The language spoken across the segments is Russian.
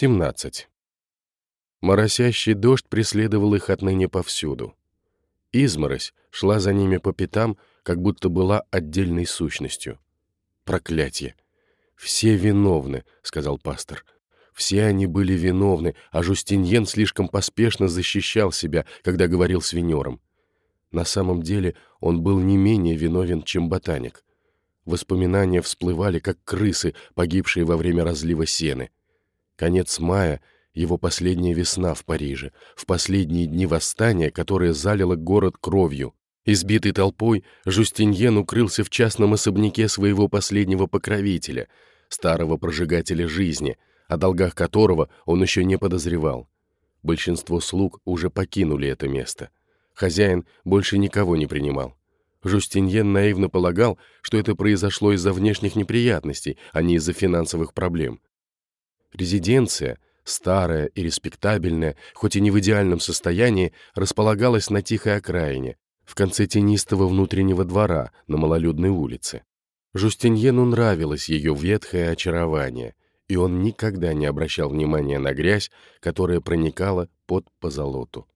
17. Моросящий дождь преследовал их отныне повсюду. Изморозь шла за ними по пятам, как будто была отдельной сущностью. Проклятье! «Все виновны», — сказал пастор. Все они были виновны, а Жустиньен слишком поспешно защищал себя, когда говорил с Венером. На самом деле он был не менее виновен, чем ботаник. Воспоминания всплывали, как крысы, погибшие во время разлива сены. Конец мая — его последняя весна в Париже, в последние дни восстания, которое залило город кровью. Избитый толпой, Жустиньен укрылся в частном особняке своего последнего покровителя, старого прожигателя жизни, о долгах которого он еще не подозревал. Большинство слуг уже покинули это место. Хозяин больше никого не принимал. Жустиньен наивно полагал, что это произошло из-за внешних неприятностей, а не из-за финансовых проблем. Резиденция, старая и респектабельная, хоть и не в идеальном состоянии, располагалась на тихой окраине, в конце тенистого внутреннего двора на малолюдной улице. Жустиньену нравилось ее ветхое очарование, и он никогда не обращал внимания на грязь, которая проникала под позолоту.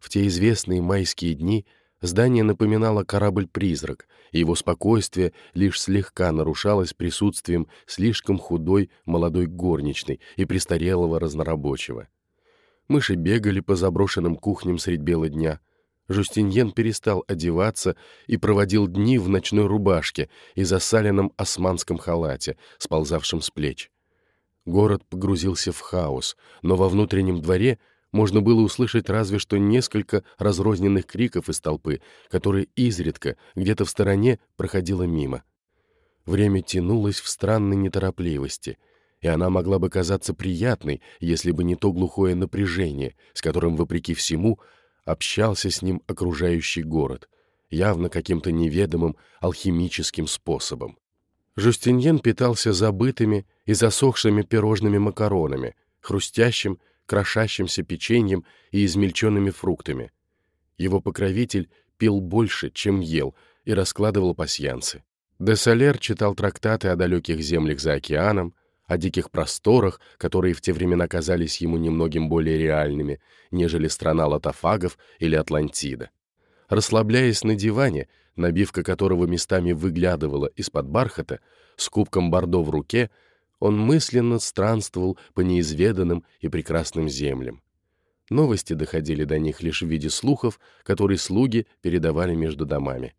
В те известные майские дни здание напоминало корабль-призрак, и его спокойствие лишь слегка нарушалось присутствием слишком худой молодой горничной и престарелого разнорабочего. Мыши бегали по заброшенным кухням средь бела дня. Жустиньен перестал одеваться и проводил дни в ночной рубашке и засаленном османском халате, сползавшем с плеч. Город погрузился в хаос, но во внутреннем дворе — можно было услышать разве что несколько разрозненных криков из толпы, которые изредка, где-то в стороне, проходило мимо. Время тянулось в странной неторопливости, и она могла бы казаться приятной, если бы не то глухое напряжение, с которым, вопреки всему, общался с ним окружающий город, явно каким-то неведомым алхимическим способом. Жустиньен питался забытыми и засохшими пирожными макаронами, хрустящим крошащимся печеньем и измельченными фруктами. Его покровитель пил больше, чем ел, и раскладывал пасьянцы. Де Солер читал трактаты о далеких землях за океаном, о диких просторах, которые в те времена казались ему немногим более реальными, нежели страна лотофагов или Атлантида. Расслабляясь на диване, набивка которого местами выглядывала из-под бархата, с кубком бордо в руке, он мысленно странствовал по неизведанным и прекрасным землям. Новости доходили до них лишь в виде слухов, которые слуги передавали между домами.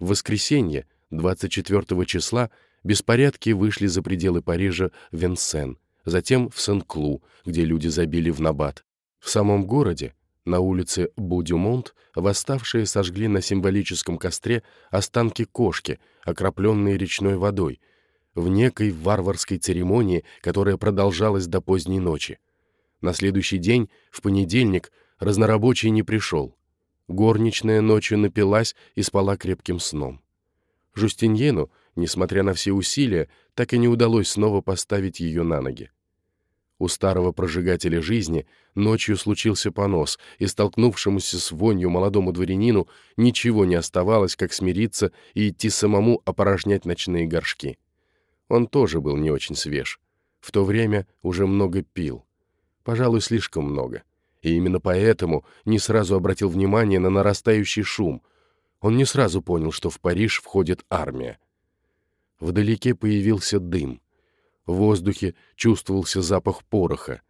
В воскресенье, 24 числа, беспорядки вышли за пределы Парижа в Венсен, затем в Сен-Клу, где люди забили в набат. В самом городе, на улице Будюмонт, восставшие сожгли на символическом костре останки кошки, окропленные речной водой, в некой варварской церемонии, которая продолжалась до поздней ночи. На следующий день, в понедельник, разнорабочий не пришел. Горничная ночью напилась и спала крепким сном. Жустиньену, несмотря на все усилия, так и не удалось снова поставить ее на ноги. У старого прожигателя жизни ночью случился понос, и столкнувшемуся с вонью молодому дворянину ничего не оставалось, как смириться и идти самому опорожнять ночные горшки. Он тоже был не очень свеж. В то время уже много пил. Пожалуй, слишком много. И именно поэтому не сразу обратил внимание на нарастающий шум. Он не сразу понял, что в Париж входит армия. Вдалеке появился дым. В воздухе чувствовался запах пороха.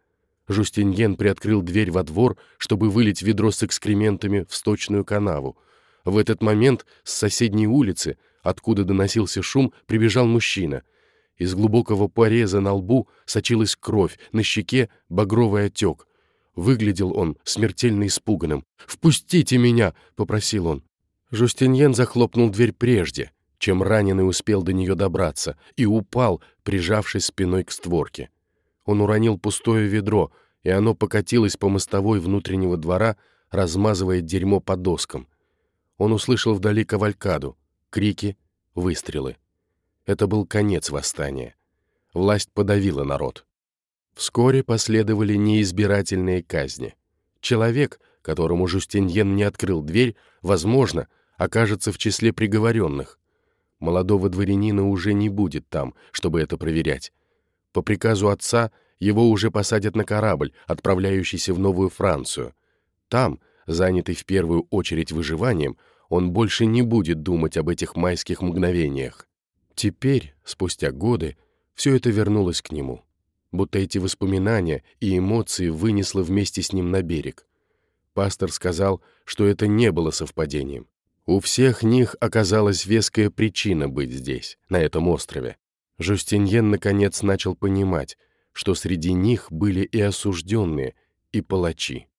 Жустиньен приоткрыл дверь во двор, чтобы вылить ведро с экскрементами в сточную канаву. В этот момент с соседней улицы, откуда доносился шум, прибежал мужчина — из глубокого пореза на лбу сочилась кровь, на щеке багровый отек. Выглядел он смертельно испуганным. «Впустите меня!» — попросил он. Жустиньен захлопнул дверь прежде, чем раненый успел до нее добраться, и упал, прижавшись спиной к створке. Он уронил пустое ведро, и оно покатилось по мостовой внутреннего двора, размазывая дерьмо по доскам. Он услышал вдали кавалькаду, крики, выстрелы. Это был конец восстания. Власть подавила народ. Вскоре последовали неизбирательные казни. Человек, которому Жустиньен не открыл дверь, возможно, окажется в числе приговоренных. Молодого дворянина уже не будет там, чтобы это проверять. По приказу отца Его уже посадят на корабль, отправляющийся в Новую Францию. Там, занятый в первую очередь выживанием, он больше не будет думать об этих майских мгновениях. Теперь, спустя годы, все это вернулось к нему. Будто эти воспоминания и эмоции вынесло вместе с ним на берег. Пастор сказал, что это не было совпадением. У всех них оказалась веская причина быть здесь, на этом острове. Жустиньен наконец начал понимать, что среди них были и осужденные, и палачи.